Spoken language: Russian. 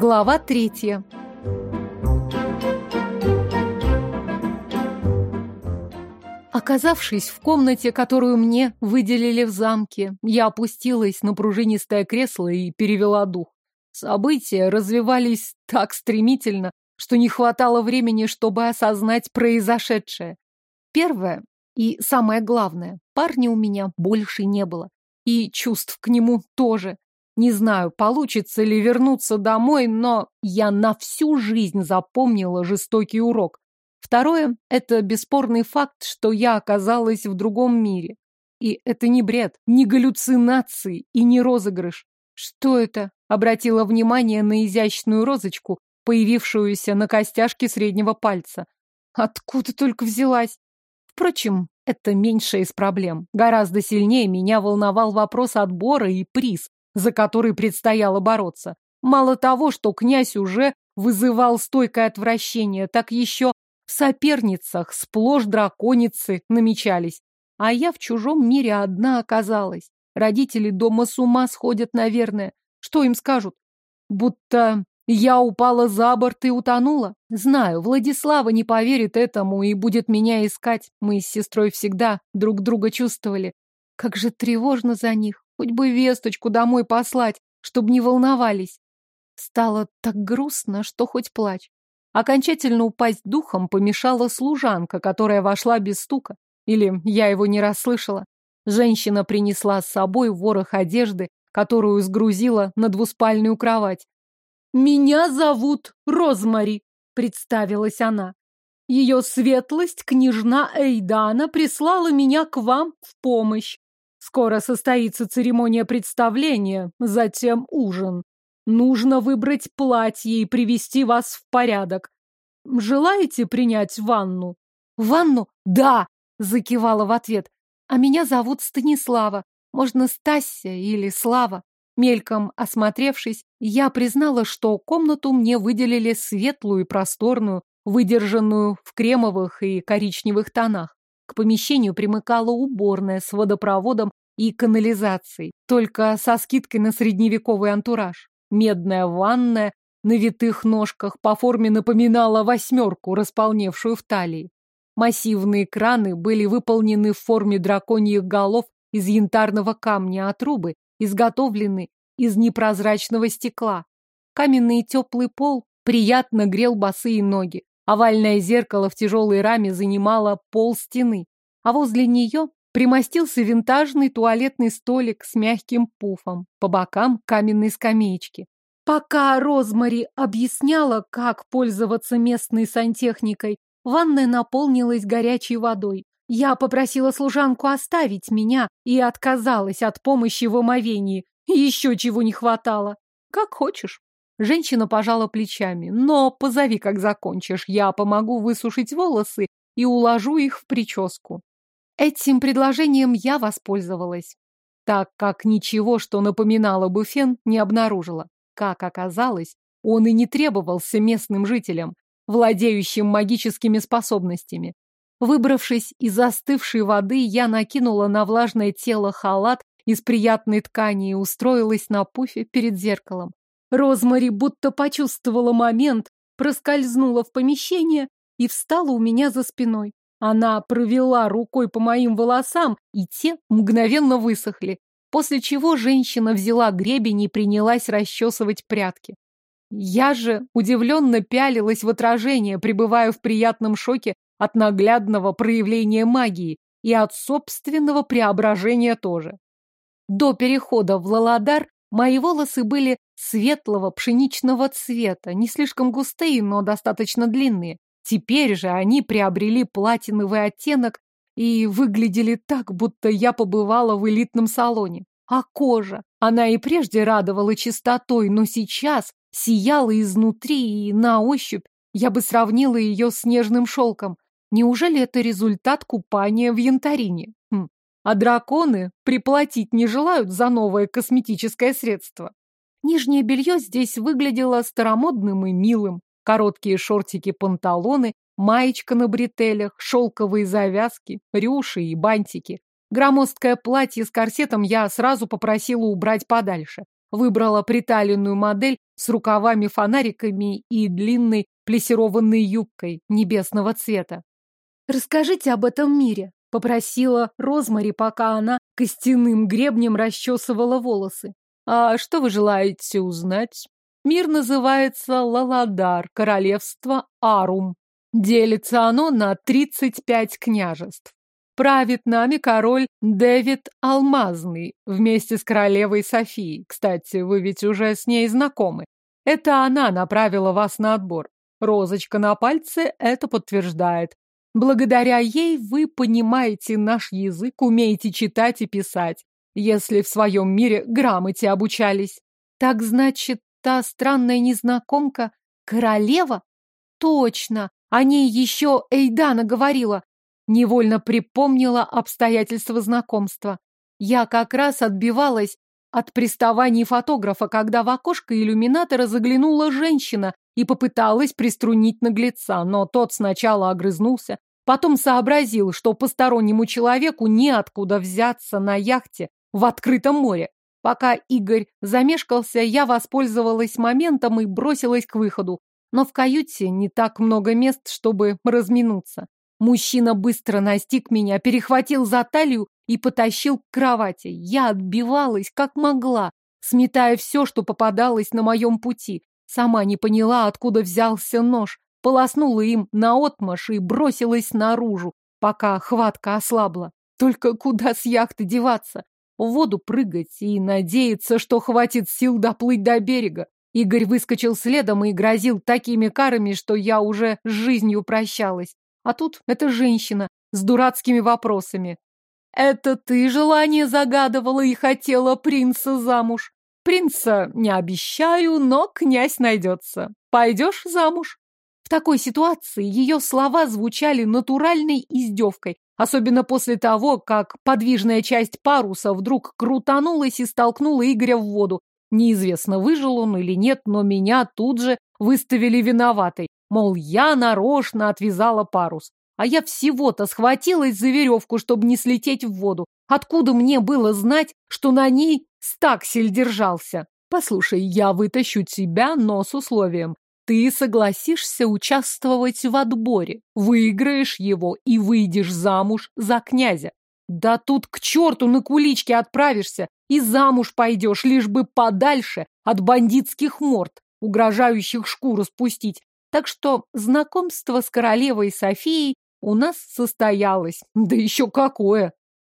Глава третья. Оказавшись в комнате, которую мне выделили в замке, я опустилась на пружинистое кресло и перевела дух. События развивались так стремительно, что не хватало времени, чтобы осознать произошедшее. Первое и самое главное, парня у меня больше не было. И чувств к нему тоже. Не знаю, получится ли вернуться домой, но я на всю жизнь запомнила жестокий урок. Второе – это бесспорный факт, что я оказалась в другом мире. И это не бред, не галлюцинации и не розыгрыш. Что это? Обратила внимание на изящную розочку, появившуюся на костяшке среднего пальца. Откуда только взялась? Впрочем, это меньшая из проблем. Гораздо сильнее меня волновал вопрос отбора и приз, за который предстояло бороться. Мало того, что князь уже вызывал стойкое отвращение, так еще в соперницах сплошь драконицы намечались. А я в чужом мире одна оказалась. Родители дома с ума сходят, наверное. Что им скажут? Будто я упала за борт и утонула? Знаю, Владислава не поверит этому и будет меня искать. Мы с сестрой всегда друг друга чувствовали. Как же тревожно за них. Хоть бы весточку домой послать, чтобы не волновались. Стало так грустно, что хоть плачь. Окончательно упасть духом помешала служанка, которая вошла без стука. Или я его не расслышала. Женщина принесла с собой ворох одежды, которую сгрузила на двуспальную кровать. «Меня зовут Розмари», — представилась она. «Ее светлость, княжна Эйдана, прислала меня к вам в помощь. Скоро состоится церемония представления, затем ужин. Нужно выбрать платье и привести вас в порядок. Желаете принять ванну?» «Ванну? Да!» — закивала в ответ. «А меня зовут Станислава. Можно Стася или Слава. Мельком осмотревшись, я признала, что комнату мне выделили светлую и просторную, выдержанную в кремовых и коричневых тонах. К помещению примыкала уборная с водопроводом и канализацией, только со скидкой на средневековый антураж. Медная ванная на витых ножках по форме напоминала восьмерку, располневшую в талии. Массивные краны были выполнены в форме драконьих голов из янтарного камня, а трубы изготовлены из непрозрачного стекла. Каменный теплый пол приятно грел босые ноги. Овальное зеркало в тяжелой раме занимало пол стены, а возле нее примостился винтажный туалетный столик с мягким пуфом, по бокам каменной скамеечки. Пока Розмари объясняла, как пользоваться местной сантехникой, ванная наполнилась горячей водой. Я попросила служанку оставить меня и отказалась от помощи в омовении. Еще чего не хватало. Как хочешь. Женщина пожала плечами. Но позови, как закончишь. Я помогу высушить волосы и уложу их в прическу. Этим предложением я воспользовалась, так как ничего, что напоминало бы фен, не обнаружила. Как оказалось, он и не требовался местным жителям, владеющим магическими способностями. Выбравшись из застывшей воды, я накинула на влажное тело халат из приятной ткани и устроилась на пуфе перед зеркалом. Розмари будто почувствовала момент, проскользнула в помещение и встала у меня за спиной. Она провела рукой по моим волосам, и те мгновенно высохли, после чего женщина взяла гребень и принялась расчесывать прядки. Я же удивленно пялилась в отражение, пребывая в приятном шоке от наглядного проявления магии и от собственного преображения тоже. До перехода в Лаладар мои волосы были светлого пшеничного цвета, не слишком густые, но достаточно длинные. Теперь же они приобрели платиновый оттенок и выглядели так, будто я побывала в элитном салоне. А кожа? Она и прежде радовала чистотой, но сейчас сияла изнутри и на ощупь я бы сравнила ее с нежным шелком. Неужели это результат купания в янтарине? Хм. А драконы приплатить не желают за новое косметическое средство. Нижнее белье здесь выглядело старомодным и милым. Короткие шортики-панталоны, маечка на бретелях, шелковые завязки, рюши и бантики. Громоздкое платье с корсетом я сразу попросила убрать подальше. выбрала приталенную модель с рукавами-фонариками и длинной плесированной юбкой небесного цвета. «Расскажите об этом мире», — попросила Розмари, пока она костяным гребнем расчесывала волосы. «А что вы желаете узнать?» Мир называется Лаладар, королевство Арум. Делится оно на 35 княжеств. Правит нами король Дэвид Алмазный вместе с королевой Софией. Кстати, вы ведь уже с ней знакомы. Это она направила вас на отбор. Розочка на пальце это подтверждает. Благодаря ей вы понимаете наш язык, умеете читать и писать, если в своем мире грамоте обучались. Так значит, та странная незнакомка — королева? Точно, о ней еще Эйдана говорила. Невольно припомнила обстоятельства знакомства. Я как раз отбивалась от приставаний фотографа, когда в окошко иллюминатора заглянула женщина и попыталась приструнить наглеца, но тот сначала огрызнулся, потом сообразил, что постороннему человеку неоткуда взяться на яхте в открытом море. Пока Игорь замешкался, я воспользовалась моментом и бросилась к выходу. Но в каюте не так много мест, чтобы разминуться. Мужчина быстро настиг меня, перехватил за талию и потащил к кровати. Я отбивалась, как могла, сметая все, что попадалось на моем пути. Сама не поняла, откуда взялся нож. Полоснула им наотмашь и бросилась наружу, пока хватка ослабла. Только куда с яхты деваться? В воду прыгать и надеяться, что хватит сил доплыть до берега. Игорь выскочил следом и грозил такими карами, что я уже с жизнью прощалась. А тут эта женщина с дурацкими вопросами. «Это ты желание загадывала и хотела принца замуж?» «Принца не обещаю, но князь найдется. Пойдешь замуж?» В такой ситуации ее слова звучали натуральной издевкой, особенно после того, как подвижная часть паруса вдруг крутанулась и столкнула Игоря в воду. Неизвестно, выжил он или нет, но меня тут же выставили виноватой. Мол, я нарочно отвязала парус. А я всего-то схватилась за веревку, чтобы не слететь в воду. Откуда мне было знать, что на ней стаксель держался? Послушай, я вытащу тебя, но с условием. Ты согласишься участвовать в отборе, выиграешь его и выйдешь замуж за князя. Да тут к черту на куличке отправишься и замуж пойдешь, лишь бы подальше от бандитских морд, угрожающих шкуру спустить. Так что знакомство с королевой Софией у нас состоялось. Да еще какое!